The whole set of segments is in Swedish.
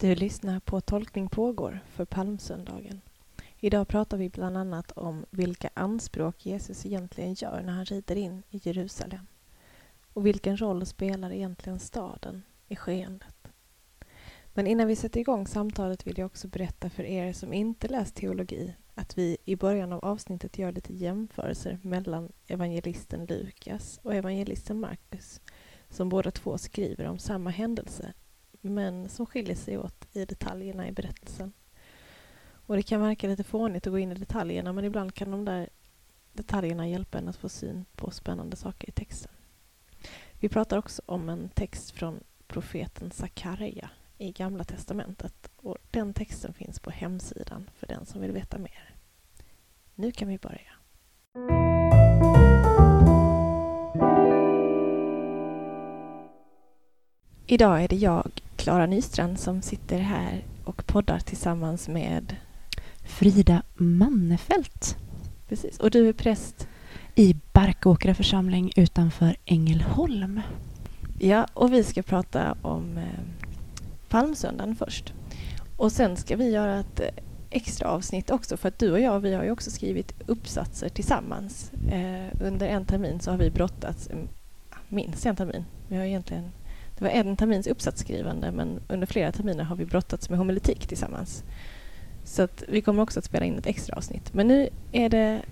Du lyssnar på Tolkning pågår för palmsöndagen. Idag pratar vi bland annat om vilka anspråk Jesus egentligen gör när han rider in i Jerusalem. Och vilken roll spelar egentligen staden i skeendet? Men innan vi sätter igång samtalet vill jag också berätta för er som inte läst teologi att vi i början av avsnittet gör lite jämförelser mellan evangelisten Lukas och evangelisten Markus som båda två skriver om samma händelse men som skiljer sig åt i detaljerna i berättelsen. Och Det kan verka lite fånigt att gå in i detaljerna men ibland kan de där detaljerna hjälpa en att få syn på spännande saker i texten. Vi pratar också om en text från profeten Sakarja i Gamla testamentet och den texten finns på hemsidan för den som vill veta mer. Nu kan vi börja. Idag är det jag, Klara Nystrand, som sitter här och poddar tillsammans med Frida Mannefelt. Precis. Och du är präst? I Barkåkra församling utanför Ängelholm. Ja, och vi ska prata om eh, palmsöndagen först. Och sen ska vi göra ett eh, extra avsnitt också för att du och jag vi har ju också skrivit uppsatser tillsammans. Eh, under en termin så har vi brottats, minst en termin. Vi har egentligen, det var en termins uppsatsskrivande men under flera terminer har vi brottats med homiletik tillsammans. Så att vi kommer också att spela in ett extra avsnitt. Men nu är det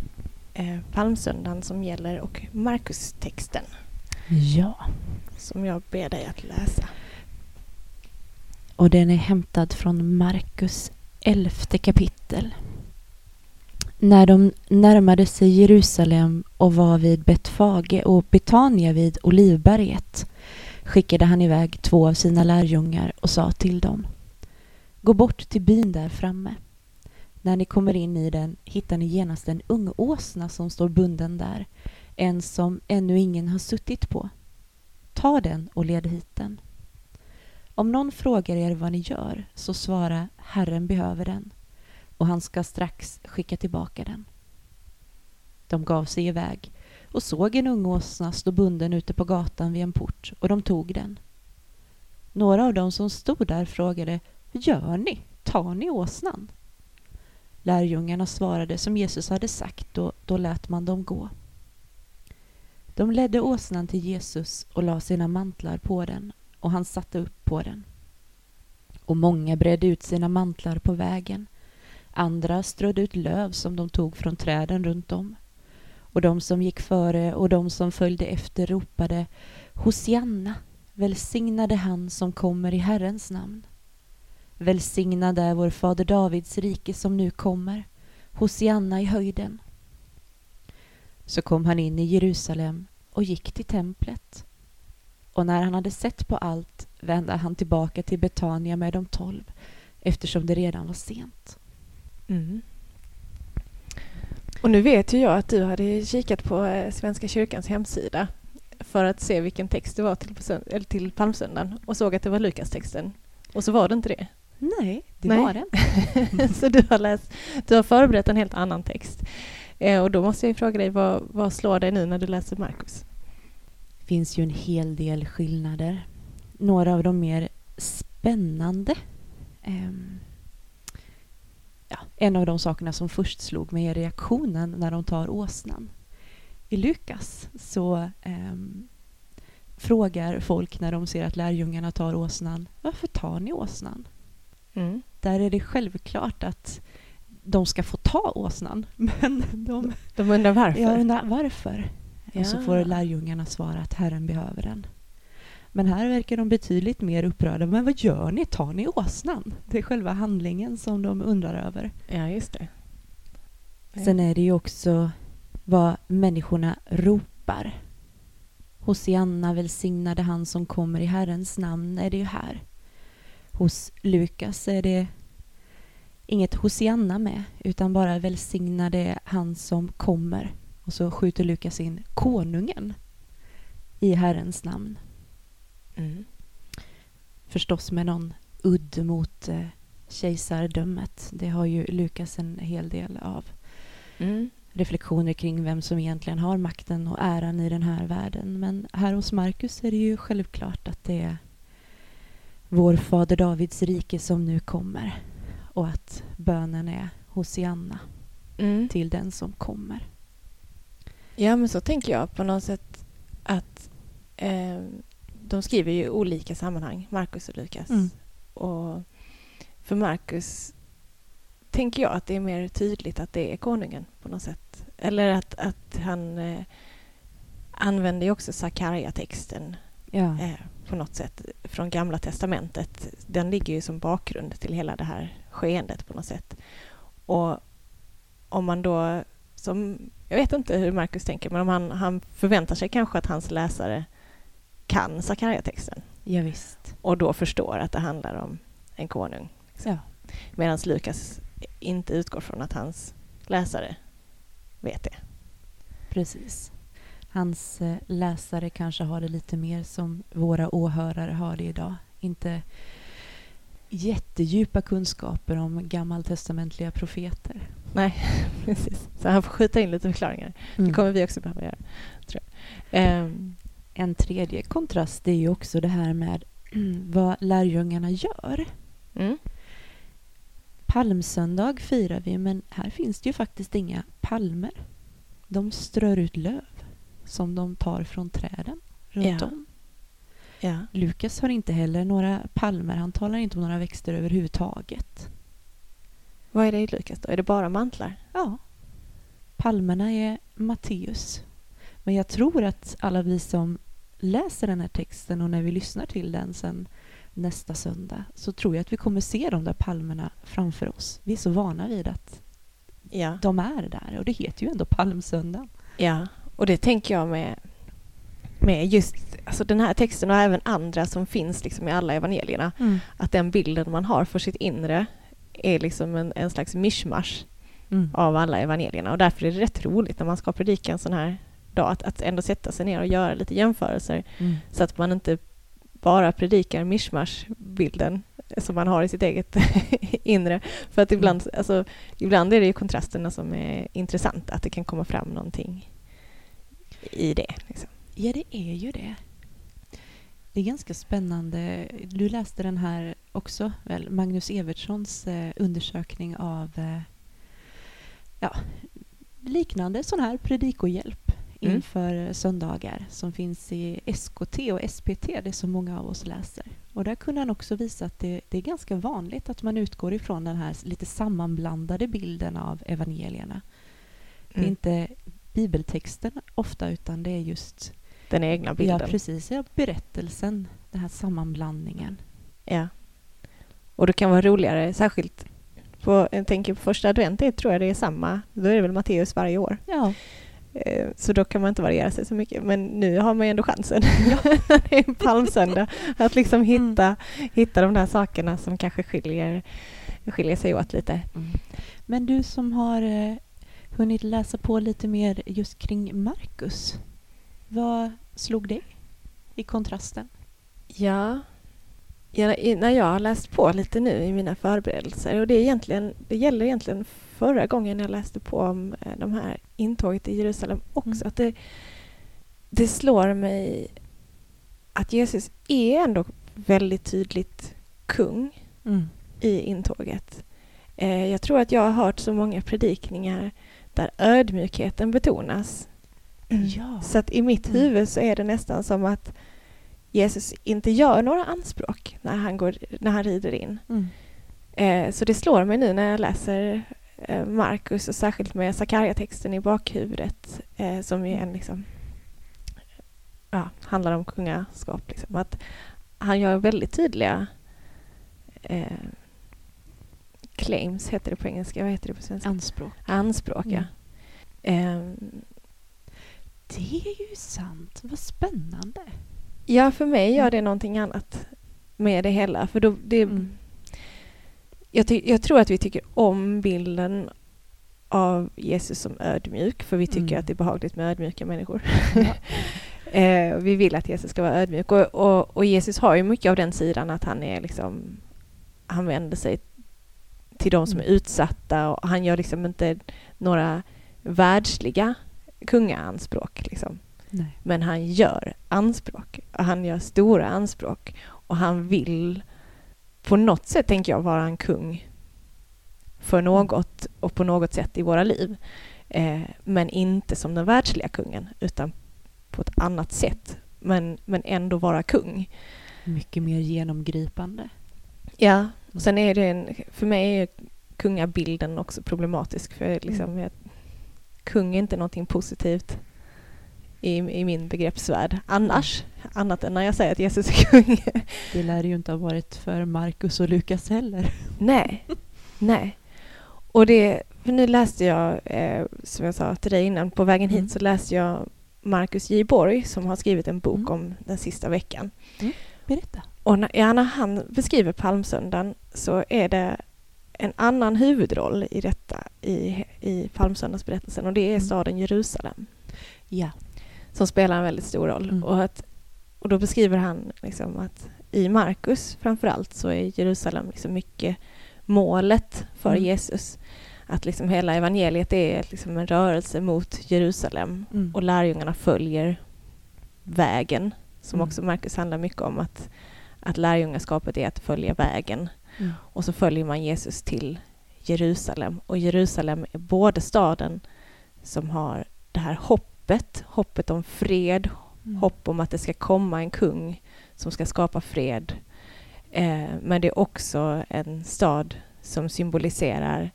eh, palmsöndagen som gäller och Markus-texten. Ja. Som jag ber dig att läsa. Och den är hämtad från Markus elfte kapitel. När de närmade sig Jerusalem och var vid Betfage och Betania vid Olivberget skickade han iväg två av sina lärjungar och sa till dem Gå bort till byn där framme. När ni kommer in i den hittar ni genast en ung åsna som står bunden där, en som ännu ingen har suttit på. Ta den och led hit den. Om någon frågar er vad ni gör, så svara Herren behöver den och han ska strax skicka tillbaka den. De gav sig iväg och såg en ung åsna stå bunden ute på gatan vid en port och de tog den. Några av dem som stod där frågade hur Gör ni? Tar ni åsnan? Lärjungarna svarade som Jesus hade sagt och då lät man dem gå. De ledde åsnan till Jesus och la sina mantlar på den och han satte upp på den. Och många bredde ut sina mantlar på vägen. Andra strödde ut löv som de tog från träden runt om. Och de som gick före och de som följde efter ropade Hosianna, välsignade han som kommer i Herrens namn. Välsignad är vår fader Davids rike som nu kommer. Hosianna i höjden. Så kom han in i Jerusalem och gick till templet och när han hade sett på allt vände han tillbaka till Betania med de tolv eftersom det redan var sent. Mm. Och nu vet ju jag att du hade kikat på eh, Svenska kyrkans hemsida för att se vilken text det var till, eller till palmsöndagen och såg att det var Lukas-texten. Och så var det inte det. Nej, det Nej. var det Så du har, läst, du har förberett en helt annan text. Eh, och då måste jag fråga dig, vad, vad slår dig nu när du läser Markus? finns ju en hel del skillnader. Några av de mer spännande. Um, en av de sakerna som först slog mig är reaktionen när de tar åsnan. I Lukas så um, frågar folk när de ser att lärjungarna tar åsnan varför tar ni åsnan? Mm. Där är det självklart att de ska få ta åsnan. Men de, de undrar varför? Jag undrar varför. Ja. Och så får lärjungarna svara att Herren behöver den. Men här verkar de betydligt mer upprörda. Men vad gör ni? Tar ni åsnan? Det är själva handlingen som de undrar över. Ja, just det. Sen är det ju också vad människorna ropar. Hosianna välsignade han som kommer i Herrens namn är det ju här. Hos Lukas är det inget Hosianna med utan bara välsignade han som kommer och så skjuter Lukas in konungen i Herrens namn. Mm. Förstås med någon udd mot eh, kejsardömet. Det har ju Lukas en hel del av. Mm. Reflektioner kring vem som egentligen har makten och äran i den här världen. Men här hos Markus är det ju självklart att det är vår fader Davids rike som nu kommer och att bönen är Hosianna Mm. till den som kommer. Ja, men så tänker jag på något sätt att eh, de skriver ju olika sammanhang, Markus och Lukas. Mm. Och för Markus tänker jag att det är mer tydligt att det är konungen på något sätt. Eller att, att han eh, använder ju också Sakarja-texten Ja. eh, på något sätt från Gamla Testamentet. Den ligger ju som bakgrund till hela det här skeendet på något sätt. Och om man då, som, jag vet inte hur Markus tänker, men om han, han förväntar sig kanske att hans läsare kan Sakarja-texten ja, visst. och då förstår att det handlar om en konung. Ja. Medan Lukas inte utgår från att hans läsare vet det. Precis. Hans eh, läsare kanske har det lite mer som våra åhörare har det idag. Inte jättedjupa kunskaper om gammaltestamentliga profeter. Nej, precis. Så han får skjuta in lite förklaringar. Mm. Det kommer vi också behöva göra. Tror jag. Ehm, En tredje kontrast är ju också det här med vad lärjungarna gör. mm. Palmsöndag firar vi, men här finns det ju faktiskt inga palmer. De strör ut löv som de tar från träden runt Ja. om. Ja. Lukas har inte heller några palmer. Han talar inte om några växter överhuvudtaget. Vad är det i Lukas då? Är det bara mantlar? Ja, palmerna är Matteus. Men jag tror att alla vi som läser den här texten och när vi lyssnar till den sen nästa söndag så tror jag att vi kommer se de där palmerna framför oss. Vi är så vana vid att Ja. de är där och det heter ju ändå palmsöndag. ja. Och det tänker jag med, med just alltså den här texten och även andra som finns liksom i alla evangelierna. Att den bilden man har för sitt inre är liksom en, en slags mischmasch Mm. av alla evangelierna. Och därför är det rätt roligt när man ska predika en sån här dag att, att ändå sätta sig ner och göra lite jämförelser Mm. så att man inte bara predikar mischmasch-bilden som man har i sitt eget inre. För att ibland, alltså, ibland är det ju kontrasterna som är intressanta, att det kan komma fram någonting i det. Liksom. Ja, det är ju det. Det är ganska spännande. Du läste den här också, väl? Magnus Evertssons eh, undersökning av eh, ja, liknande sån här predikohjälp Mm. inför söndagar som finns i SKT och SPT, det som många av oss läser. Och där kunde han också visa att det, det är ganska vanligt att man utgår ifrån den här lite sammanblandade bilden av evangelierna. Det är Mm. inte bibeltexten ofta, utan det är just Den egna bilden. Ja, precis. Ja, berättelsen, den här sammanblandningen. Ja. Och det kan vara roligare, särskilt på, jag tänker på första advent, det tror jag det är samma. Då är det väl Matteus varje år. Ja, Så då kan man inte variera sig så mycket. Men nu har man ju ändå chansen, det är en palmsöndag, att liksom hitta, hitta de där sakerna som kanske skiljer, skiljer sig åt lite. Men du som har eh, hunnit läsa på lite mer just kring Markus. Vad slog dig i kontrasten? Ja, ja när jag har läst på lite nu i mina förberedelser och det, är egentligen, det gäller egentligen förra gången jag läste på om eh, de här intåget i Jerusalem också, Mm. att det, det slår mig att Jesus är ändå väldigt tydligt kung i intåget. Eh, jag tror att jag har hört så många predikningar där ödmjukheten betonas. Ja. Så att i mitt Mm. huvud så är det nästan som att Jesus inte gör några anspråk när han, går, när han rider in. Mm. Eh, så det slår mig nu när jag läser eh, Markus och särskilt med Sakarja-texten i bakhuvudet eh, som ju är en liksom, ja, handlar om kungaskap. Liksom, att han gör väldigt tydliga eh, claims, heter det på engelska. Vad heter det på svenska? Anspråk. Anspråk, ja. Mm. Eh, Det är ju sant. Vad spännande. ja, för mig gör det någonting annat med det hela. För då, det, Mm. Jag, jag tror att vi tycker om bilden av Jesus som ödmjuk, för vi tycker Mm. att det är behagligt med ödmjuka människor. Ja. eh, vi vill att Jesus ska vara ödmjuk. Och, och, och Jesus har ju mycket av den sidan att han är liksom, han vänder sig till de som är Mm. utsatta och han gör liksom inte några världsliga kungaanspråk. Liksom. Men han gör anspråk. Och han gör stora anspråk. Och han vill på något sätt tänker jag vara en kung för något och på något sätt i våra liv. Eh, men inte som den världsliga kungen, utan på ett annat sätt. Men, men ändå vara kung. Mycket mer genomgripande. Ja, och sen är det en, för mig är kungabilden också problematisk. För liksom, mm. kung är inte någonting positivt i, i min begreppsvärld annars. Mm. Annat än när jag säger att Jesus är kung. Det lär ju inte ha varit för Markus och Lukas heller. Nej, nej. Och det, för nu läste jag, eh, som jag sa till dig innan, på vägen hit mm. så läste jag Marcus J. Borg som har skrivit en bok mm. om den sista veckan. Mm. Berätta. Och när, ja, när han beskriver palmsöndagen så är det en annan huvudroll i detta i, i palmsöndagsberättelsen och det är mm. staden Jerusalem. Ja. Som spelar en väldigt stor roll. Mm. Och, att, och då beskriver han liksom att i Markus framför allt så är Jerusalem liksom mycket målet för mm. Jesus. Att liksom hela evangeliet är liksom en rörelse mot Jerusalem mm. och lärjungarna följer vägen som mm. också Markus handlar mycket om att, att lärjungaskapet är att följa vägen. Mm. Och så följer man Jesus till Jerusalem och Jerusalem är både staden som har det här hoppet, hoppet om fred, mm. hopp om att det ska komma en kung som ska skapa fred Eh, men det är också en stad som symboliserar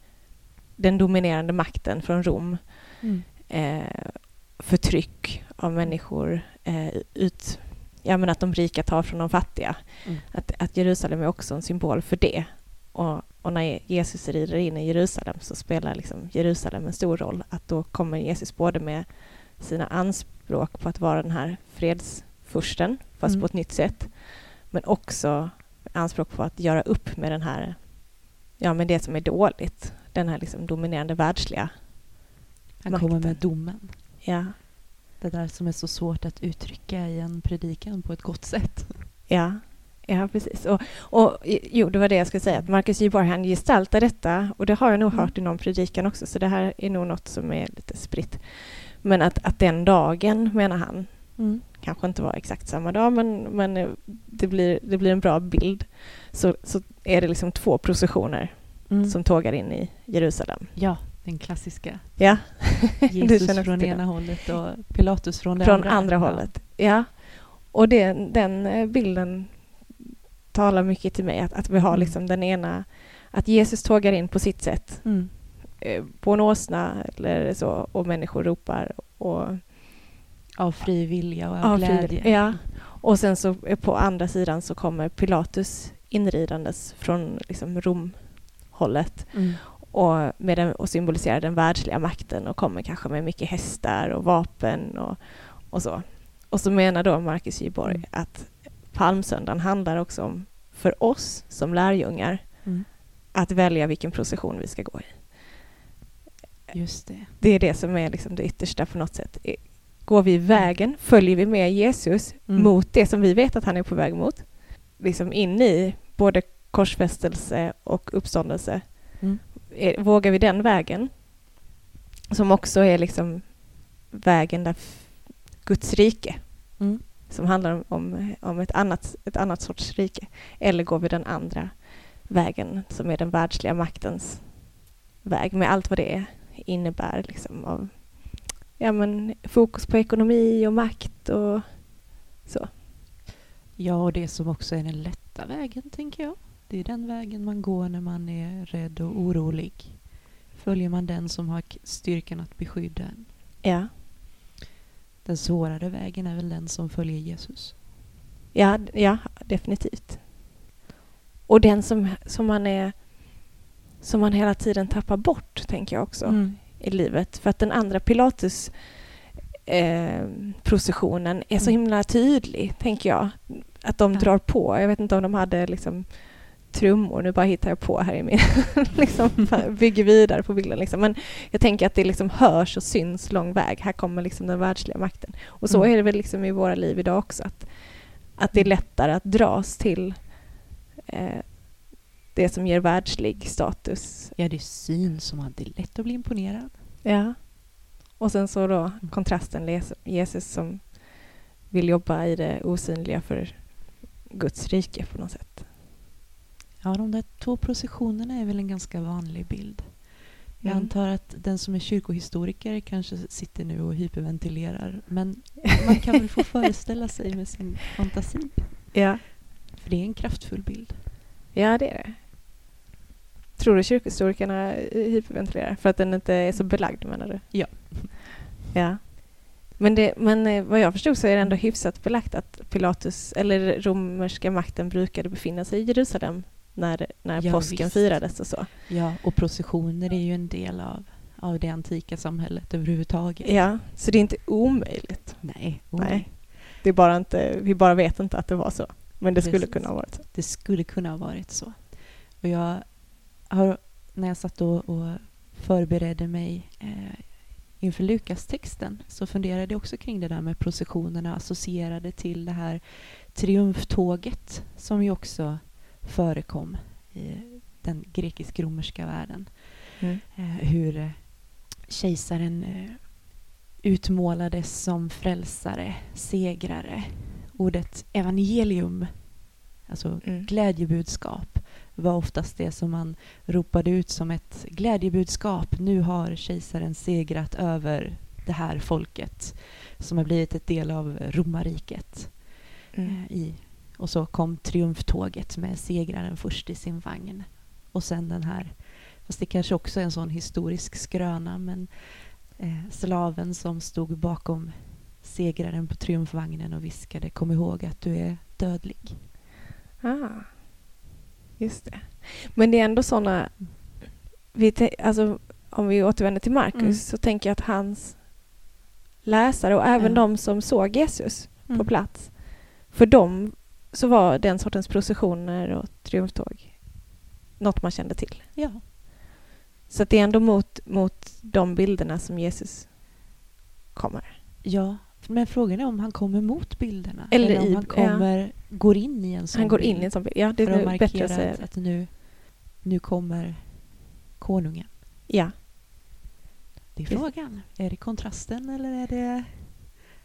den dominerande makten från Rom. Mm. Eh, förtryck av människor, eh, ut, ja, men att de rika tar från de fattiga. Mm. Att, att Jerusalem är också en symbol för det. Och, och, när Jesus rider in i Jerusalem så spelar liksom Jerusalem en stor roll. Att då kommer Jesus både med sina anspråk på att vara den här fredsfursten, fast mm. på ett nytt sätt, men också anspråk på att göra upp med den här, ja med det som är dåligt, den här liksom dominerande världsliga Han makten. kommer med domen. Ja. Det där som är så svårt att uttrycka i en predikan på ett gott sätt. Ja, ja precis. Och, och jo, det var det jag skulle säga, att Marcus Djurborg han gestaltar detta och det har jag nog mm. hört i någon predikan också, så det här är nog något som är lite spritt. Men att, att den dagen, menar han, mm kanske inte var exakt samma dag, men, men eh, det, blir, det blir en bra bild. Så, så är det liksom två processioner mm. som tågar in i Jerusalem. Ja, den klassiska. Ja. Jesus från ena hållet och Pilatus från det från andra. andra hållet. Ja. Och det, den eh, bilden talar mycket till mig, att, att vi har mm. liksom den ena, att Jesus tågar in på sitt sätt, mm. Eh, på en åsna eller så, och människor ropar och av fri vilja och av, av glädje. ja. Och sen så på andra sidan så kommer Pilatus inridandes från liksom Romhållet mm. och, med den, och symboliserar den världsliga makten och kommer kanske med mycket hästar och vapen och, och så. Och så menar då Marcus Gyborg mm. att palmsöndagen handlar också om, för oss som lärjungar, mm. att välja vilken procession vi ska gå i. Just det. Det är det som är liksom det yttersta på något sätt. Går vi vägen, följer vi med Jesus mm. mot det som vi vet att han är på väg mot, liksom in i både korsfästelse och uppståndelse. Mm. Vågar vi den vägen, som också är liksom vägen där Guds rike, mm. som handlar om, om, ett, annat, ett annat sorts rike, eller går vi den andra vägen som är den världsliga maktens väg med allt vad det innebär liksom, av ja, men, fokus på ekonomi och makt och så. Ja, och det som också är den lätta vägen, tänker jag. Det är den vägen man går när man är rädd och orolig. Följer man den som har styrkan att beskydda en. Ja. Den svårare vägen är väl den som följer Jesus. Ja, ja definitivt. Och den som, som man är som man hela tiden tappar bort, tänker jag också. Mm i livet. För att den andra Pilatus eh, processionen är så mm. himla tydlig, tänker jag. Att de ja. drar på. Jag vet inte om de hade liksom trummor, nu bara hittar jag på här i min... liksom, bygger vidare på bilden. Liksom. Men jag tänker att det liksom hörs och syns lång väg. Här kommer liksom den världsliga makten. Och så mm. är det väl liksom i våra liv idag också. Att, att det är lättare att dras till eh, det som ger världslig status. Ja, det syns som att det är lätt att bli imponerad. Ja. Och sen så då kontrasten Jesus som vill jobba i det osynliga för Guds rike på något sätt. Ja, de där två processionerna är väl en ganska vanlig bild. Jag Mm. antar att den som är kyrkohistoriker kanske sitter nu och hyperventilerar. Men man kan väl få föreställa sig med sin fantasi. Ja. För det är en kraftfull bild. ja, det är det. Tror du kyrkohistorikerna hyperventilerar för att den inte är så belagd menar du? Ja. Ja. Men, det, men eh, vad jag förstod så är det ändå hyfsat belagt att Pilatus, eller romerska makten brukade befinna sig i Jerusalem när, när Ja, påsken visst. firades och så. Ja, och processioner är ju en del av, av det antika samhället överhuvudtaget. Ja, så det är inte omöjligt. Nej, oh, Nej. Det är bara inte, vi bara vet inte att det var så. Men det skulle Precis. kunna ha varit så. det skulle kunna ha varit så. Och jag har, när jag satt och, och förberedde mig eh, inför Lukas-texten så funderade jag också kring det där med processionerna associerade till det här triumftåget som ju också förekom i den grekisk-romerska världen. Mm. Eh, hur eh, kejsaren eh, utmålades som frälsare, segrare. Ordet evangelium, alltså Mm. glädjebudskap, var oftast det som man ropade ut som ett glädjebudskap. Nu har kejsaren segrat över det här folket som har blivit ett del av romarriket. Mm. Eh, i, och så kom triumftåget med segraren först i sin vagn. Och sen den här, fast det kanske också är en sån historisk skröna, men eh, slaven som stod bakom segraren på triumfvagnen och viskade kom ihåg att du är dödlig. Ah, just det. Men det är ändå sådana... Vi alltså, om vi återvänder till Markus Mm. så tänker jag att hans läsare och även Ja. de som såg Jesus på Mm. plats, för dem så var den sortens processioner och triumftåg något man kände till. Ja. Så det är ändå mot, mot de bilderna som Jesus kommer. ja, men frågan är om han kommer mot bilderna. Eller om i- han kommer, går in i en sån Han går in i en sån bild. Ja, det för att är nog bättre markera att säga att, att nu, nu kommer konungen. Ja. Det är frågan. Är det kontrasten eller är det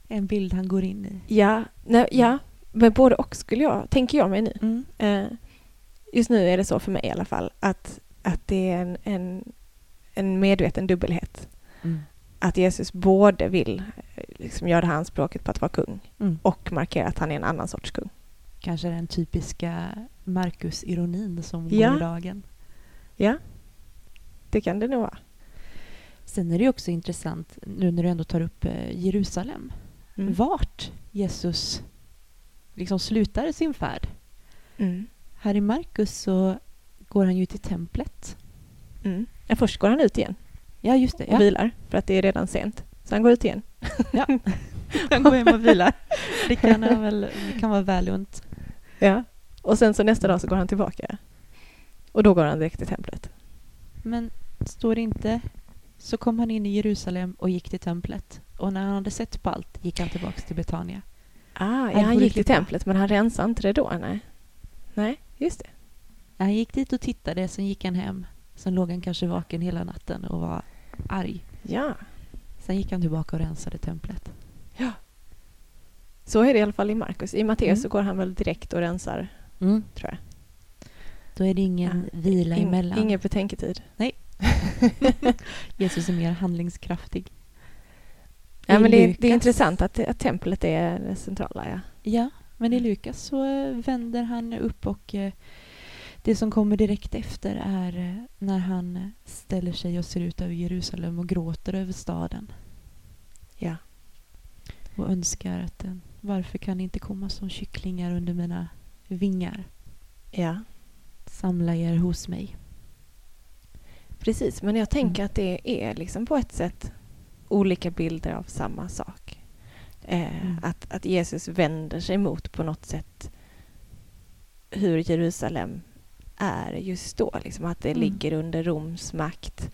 en bild han går in i? Ja, nej, ja, men både och skulle jag, tänker jag mig nu. Mm. Eh, just nu är det så för mig i alla fall att, att det är en, en, en medveten dubbelhet. Mm. Att Jesus både vill eh, liksom göra det här anspråket på att vara kung Mm. och markera att han är en annan sorts kung. Kanske den typiska Marcus-ironin som Ja. går i dagen. Ja, det kan det nog vara. Sen är det också intressant, nu när du ändå tar upp eh, Jerusalem, Mm. vart Jesus liksom slutar sin färd. Mm. Här i Markus så går han ju till templet. Mm. Ja, först går han ut igen Ja, just det. och Ja. vilar för att det är redan sent. Så han går ut igen. Han går hem och vilar. Det kan, han väl, kan vara väl unt. Ja. Och sen så nästa dag så går han tillbaka. Och då går han direkt till templet. Men står det inte så kom han in i Jerusalem och gick till templet. Och när han hade sett på allt gick han tillbaks till Betania. Ah, ja, han gick till templet men han rensade inte det då? Nej, nej just det. Han gick dit och tittade, sen gick han hem. Sen låg han kanske vaken hela natten och var arg. Ja, Sen gick han tillbaka och rensade templet. så är det i alla fall i Markus. I Matteus Mm. så går han väl direkt och rensar, tror jag. Då är det ingen Ja, vila In, emellan. ingen betänketid. Jesus är mer handlingskraftig. Ja, I men det, är- det är intressant att, att templet är det centrala. Ja. Ja, men i Mm. Lukas så eh, vänder han upp och eh, det som kommer direkt efter är eh, när han eh, ställer sig och ser ut över Jerusalem och gråter över staden. Ja. Och önskar att den, varför kan ni inte komma som kycklingar under mina vingar? ja, Samla er hos mig. precis. Men jag tänker Mm. att det är liksom på ett sätt olika bilder av samma sak. Eh, Mm. att, att Jesus vänder sig mot på något sätt hur Jerusalem är just då. Liksom att det Mm. ligger under Roms makt.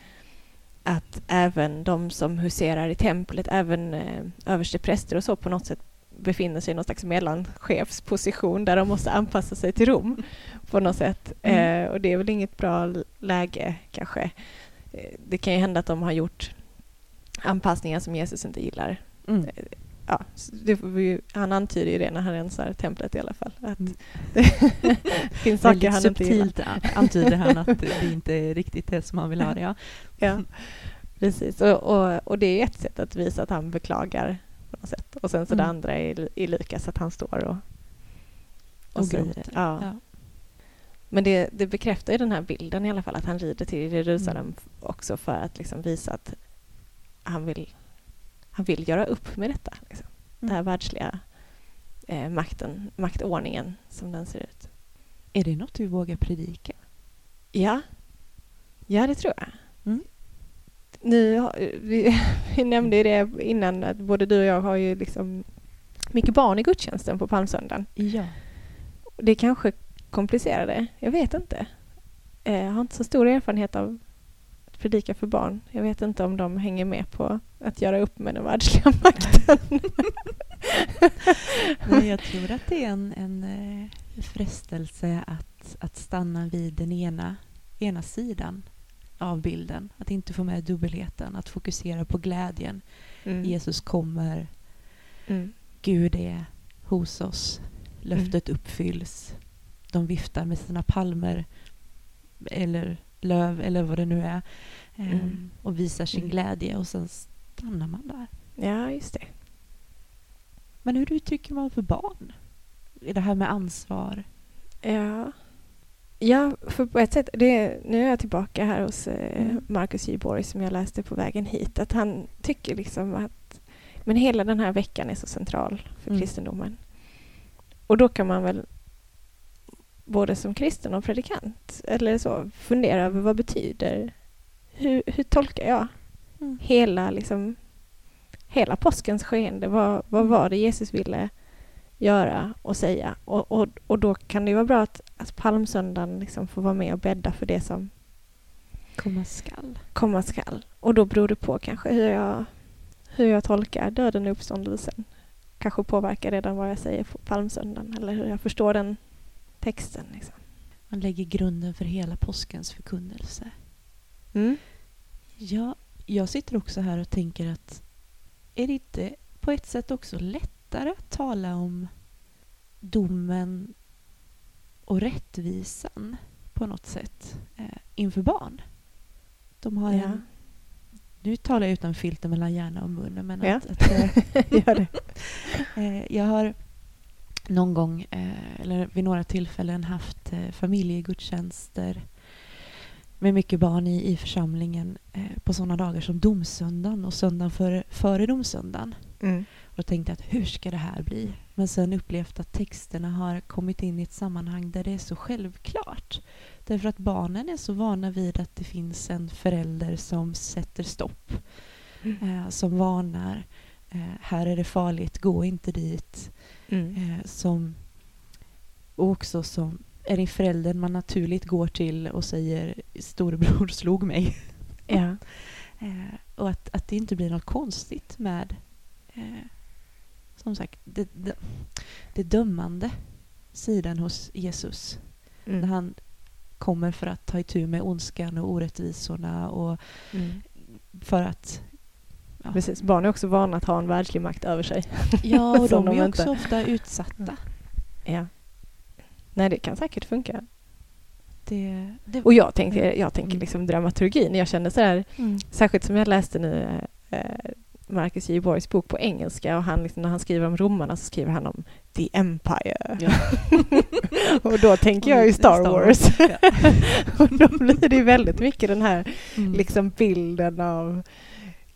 Att även de som huserar i templet, även eh, överstepräster och så på något sätt befinner sig i någon slags mellanchefsposition där de måste anpassa sig till Rom på något sätt. Mm. Eh, och det är väl inget bra läge kanske. Eh, det kan ju hända att de har gjort anpassningar som Jesus inte gillar Mm. Ja, det ju- han antyder ju det när han rensar templet i alla fall. Att Mm. det finns saker han inte gillar. subtilt an- antyder han att det inte är riktigt det som han vill ha det. Ja. Ja, precis. Och, och, och det är ett sätt att visa att han beklagar på något sätt. Och sen så det Mm. andra i, i Lukas att han står och, Och säger- gråter. Ja. Ja. Men det, det bekräftar ju den här bilden i alla fall att han rider till Jerusalem Mm. också för att liksom visa att han vill, han vill göra upp med detta. Liksom. Den här Mm. världsliga eh, makten, maktordningen som den ser ut. Är det något du vågar predika? Ja, ja det tror jag. Mm. Nu, vi, vi nämnde det innan att både du och jag har ju liksom mycket barn i gudstjänsten på palmsöndagen. Ja. Det kanske komplicerar det, jag vet inte. Eh, Jag har inte så stor erfarenhet av predika för barn. Jag vet inte om de hänger med på att göra upp med den världsliga makten. Nej, jag tror att det är en, en eh, frestelse att, att stanna vid den ena, ena sidan av bilden. Att inte få med dubbelheten, att fokusera på glädjen. Mm. Jesus kommer, Mm. Gud är hos oss, löftet uppfylls. De viftar med sina palmer eller löv eller vad det nu är eh, Mm. och visar sin Mm. glädje och sen stannar man där. Ja, just det. Men hur uttrycker man för barn? Det här med ansvar. Ja. Ja, för på ett sätt, det, nu är jag tillbaka här hos eh, Mm. Marcus Giborg som jag läste på vägen hit, att han tycker liksom att men hela den här veckan är så central för Mm. kristendomen. Och då kan man väl både som kristen och predikant eller så fundera över vad betyder, hur, hur tolkar jag Mm. hela liksom hela påskens skeende. Vad, vad var det Jesus ville göra och säga? Och, och, och då kan det ju vara bra att, att palmsöndagen liksom får vara med och bädda för det som Komma skall. komma skall. Och då beror det på kanske hur jag, hur jag tolkar döden och uppståndelsen. Kanske påverkar redan vad jag säger på palmsöndagen eller hur jag förstår den texten. Liksom. Man lägger grunden för hela påskens förkunnelse. Mm. Ja, jag sitter också här och tänker att är det inte på ett sätt också lättare att tala om domen och rättvisan på något sätt eh, inför barn? De har Ja. en, nu talar jag utan filter mellan hjärna och mun, men Ja. att, att eh, Gör det. Eh, jag har någon gång, eh, eller vid några tillfällen, haft eh, familjegudstjänster med mycket barn i, i församlingen eh, på sådana dagar som domsöndagen och söndagen före, före domsöndagen. Mm. Och tänkte att hur ska det här bli? Men sen upplevt att texterna har kommit in i ett sammanhang där det är så självklart. Därför att barnen är så vana vid att det finns en förälder som sätter stopp. Eh, som varnar. Eh, här är det farligt, gå inte dit. Mm. Eh, som och också som är det föräldern man naturligt går till och säger storebror slog mig. Ja. Eh, och att, att det inte blir något konstigt med eh, som sagt det, det, det dömande sidan hos Jesus. När Mm. han kommer för att ta itu med ondskan och orättvisorna och Mm. för att Precis, barn är också vana att ha en världslig makt över sig. Ja, och de de är inte- också ofta utsatta. Ja. Nej, det kan säkert funka. Det, det, Och jag tänker, jag tänker Mm. liksom dramaturgin. Jag känner så här, mm. särskilt som jag läste nu eh, Marcus J. Borgs bok på engelska och han liksom, när han skriver om romarna så skriver han om The Empire. Ja. och då tänker jag ju Star, Wars. och då blir det väldigt mycket den här Mm. liksom bilden av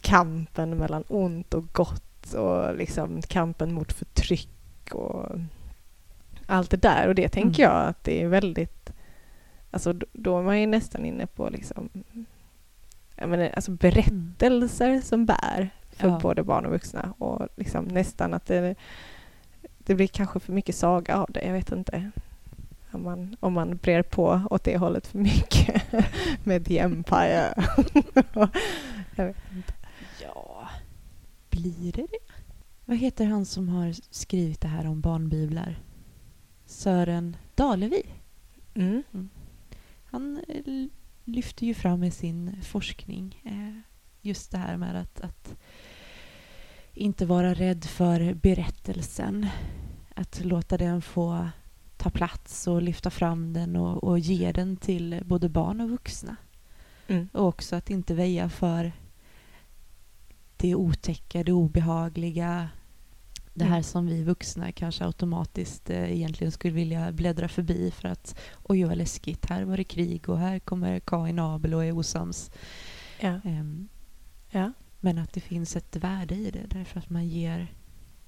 kampen mellan ont och gott och liksom kampen mot förtryck och allt det där. Och det tänker Mm. jag att det är väldigt... Alltså då- är man ju nästan inne på liksom... Menar, alltså berättelser som bär för Ja. både barn och vuxna och liksom nästan att det, det blir kanske för mycket saga av det. Jag vet inte om man, om man brer på åt det hållet för mycket med The Empire. jag vet inte. Ja, blir det det? Vad heter han som har skrivit det här om barnbiblar? Sören Dalevi. Mm. Han eh, lyfter ju fram i sin forskning eh, just det här med att, att inte vara rädd för berättelsen. Att låta den få ta plats och lyfta fram den och, och ge den till både barn och vuxna. Mm. Och också att inte väja för det otäcka, det obehagliga. Det här Mm. som vi vuxna kanske automatiskt eh, egentligen skulle vilja bläddra förbi för att oj vad läskigt, här var det krig och här kommer Kain Abel och är osams. Ja. Ehm, Ja. men att det finns ett värde i det därför att man ger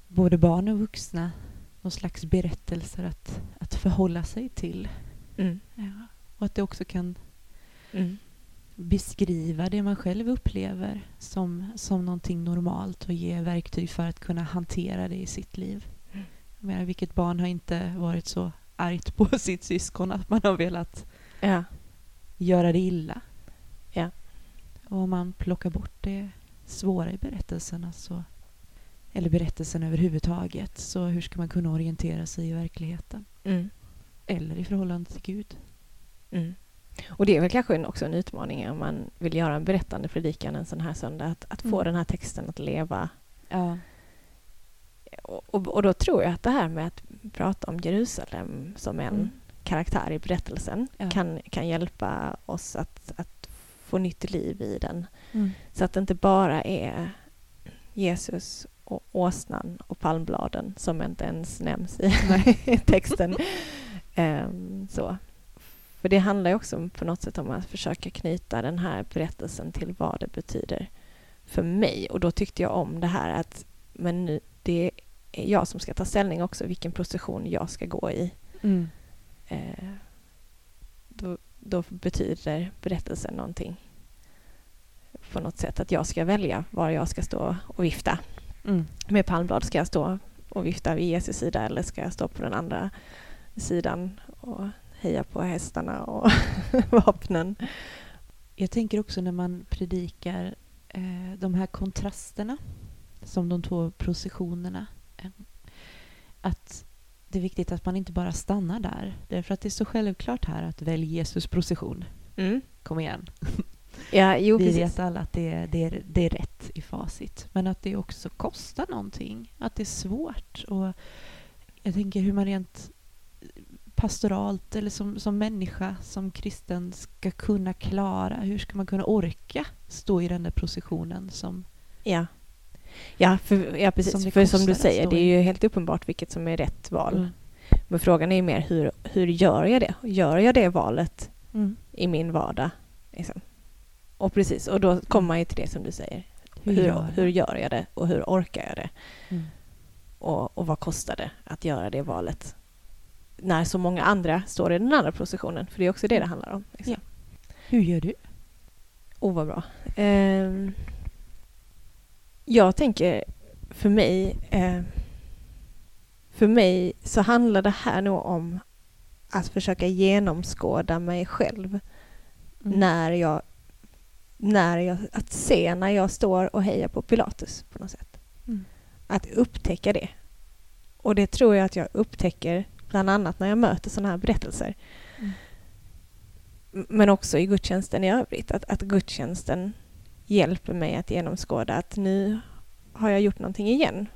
både barn och vuxna någon slags berättelser att, att förhålla sig till. Mm. Ja. Och att det också kan Mm. Beskriva det man själv upplever som, som någonting normalt och ge verktyg för att kunna hantera det i sitt liv. Mm. Jag menar, vilket barn har inte varit så argt på sitt syskon att man har velat Ja. göra det illa? Ja. Och om man plockar bort det svåra i berättelsen, alltså, eller berättelsen överhuvudtaget, så hur ska man kunna orientera sig i verkligheten? Mm. Eller i förhållande till Gud? Mm. Och det är väl kanske också en utmaning om man vill göra en berättande predikan en sån här söndag, att, att få Mm. den här texten att leva. Ja. Och, och, och då tror jag att det här med att prata om Jerusalem som en Mm. karaktär i berättelsen Ja. kan, kan hjälpa oss att, att få nytt liv i den. Mm. Så att det inte bara är Jesus och åsnan och palmbladen som inte ens nämns i texten. Ehm, så. För det handlar ju också på något sätt om att försöka knyta den här berättelsen till vad det betyder för mig. Och då tyckte jag om det här att men nu, det är jag som ska ta ställning också vilken position jag ska gå i. Mm. Eh, då, då betyder berättelsen någonting på något sätt. Att jag ska välja var jag ska stå och vifta. Mm. Med palmblad ska jag stå och vifta vid Jesus sida eller ska jag stå på den andra sidan och heja på hästarna och vapnen. Jag tänker också när man predikar eh, de här kontrasterna som de två processionerna. Eh, att det är viktigt att man inte bara stannar där. Därför att det är så självklart här att välj Jesus procession. Mm. Kom igen. Ja, jo Vi precis. vet alla att det är, det, är, det är rätt i facit. Men att det också kostar någonting. Att det är svårt. Och jag tänker hur man rent pastoralt eller som, som människa, som kristen ska kunna klara. Hur ska man kunna orka stå i den där positionen som... Ja. Ja, för, ja, precis. Som för som du säger, det är ju helt uppenbart vilket som är rätt val. Mm. Men frågan är ju mer hur, hur gör jag det? Gör jag det valet Mm. i min vardag? Liksom? Och precis, och då kommer man ju till det som du säger. Hur, Hur, gör hur, jag? gör jag det och hur orkar jag det? Mm. Och, och vad kostar det att göra det valet? När så många andra står i den andra positionen, för det är också det det handlar om. Liksom. Ja. Hur gör du? Oh, vad bra. Ehm, jag tänker för mig, eh, för mig så handlar det här nog om att försöka genomskåda mig själv Mm. när jag, när jag, att se när jag står och hejar på Pilatus på något sätt. Mm. Att upptäcka det. Och det tror jag att jag upptäcker bland annat när jag möter sådana här berättelser. Mm. Men också i gudstjänsten i övrigt. Att, att gudstjänsten hjälper mig att genomskåda att nu har jag gjort någonting igen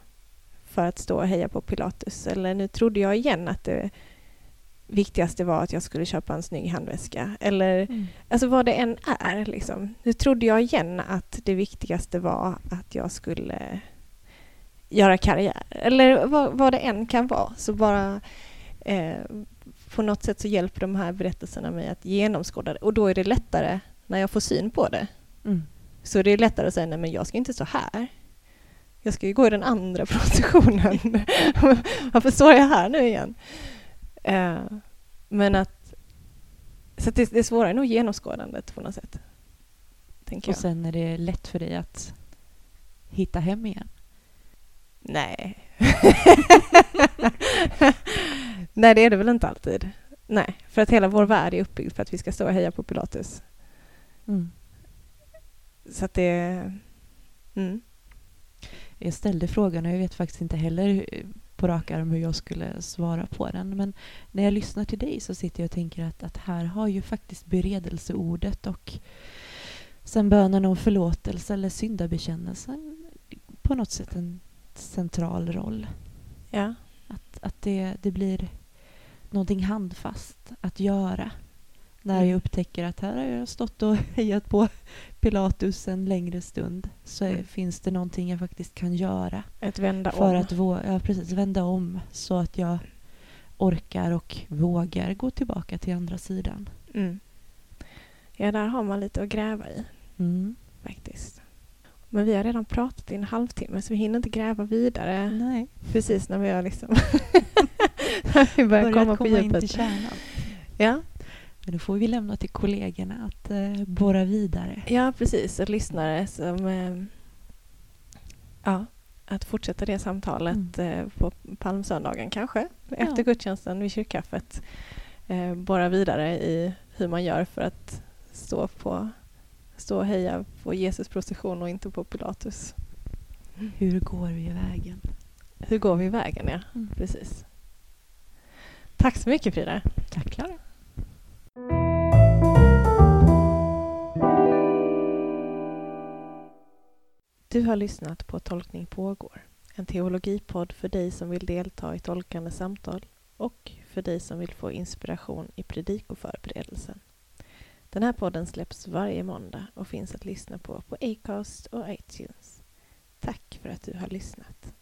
för att stå och heja på Pilatus. Eller nu trodde jag igen att det viktigaste var att jag skulle köpa en snygg handväska. Eller Mm. Alltså vad det än är. Liksom. Nu trodde jag igen att det viktigaste var att jag skulle göra karriär. Eller vad, vad det än kan vara. Så bara eh, på något sätt så hjälper de här berättelserna mig att genomskåda det. Och då är det lättare när jag får syn på det. Mm. Så det är lättare att säga, nej men jag ska inte stå här. Jag ska ju gå i den andra positionen. Varför står jag här nu igen? Eh, men att... Så att det, det är svårare nog genomskådandet på något sätt. Tänker Och jag. sen är det lätt för dig att hitta hem igen. Nej. nej, det är det väl inte alltid. Nej, för att hela vår värld är uppbyggd för att vi ska stå och heja på Pilatus. Mm. Så att det... Mm. Jag ställde frågan och jag vet faktiskt inte heller hur- på rak arm hur jag skulle svara på den. Men när jag lyssnar till dig så sitter jag och tänker att, att här har ju faktiskt beredelseordet och sen bönen om förlåtelse eller syndabekännelsen på något sätt en central roll. Ja. Att, att det, det blir någonting handfast att göra. När Mm. jag upptäcker att här har jag stått och hejat på Pilatus en längre stund så är, Mm. finns det någonting jag faktiskt kan göra Ett vända för om. att vå- ja, precis, vända om så att jag orkar och vågar gå tillbaka till andra sidan. Mm. Ja, där har man lite att gräva i Mm. faktiskt. Men vi har redan pratat i en halvtimme så vi hinner inte gräva vidare Nej, precis när vi har liksom vi börjar börjat komma på komma in djupet. till kärnan. Ja, Men då får vi lämna till kollegorna att eh, borra vidare. ja, precis. Och lyssnare som... Eh, ja, att fortsätta det samtalet eh, på palmsöndagen kanske. Efter Mm. Ja. gudstjänsten vid kyrkkaffet. Eh, borra vidare i hur man gör för att stå, på, stå och heja på Jesus procession och inte på Pilatus. Hur går vi vägen? Hur går vi vägen? Ja, Mm. precis. Tack så mycket Frida. Tack Klara. Du har lyssnat på Tolkning pågår. En teologipodd för dig som vill delta i tolkande samtal och för dig som vill få inspiration i predikoförberedelsen. Den här podden släpps varje måndag och finns att lyssna på på Acast och iTunes. Tack för att du har lyssnat.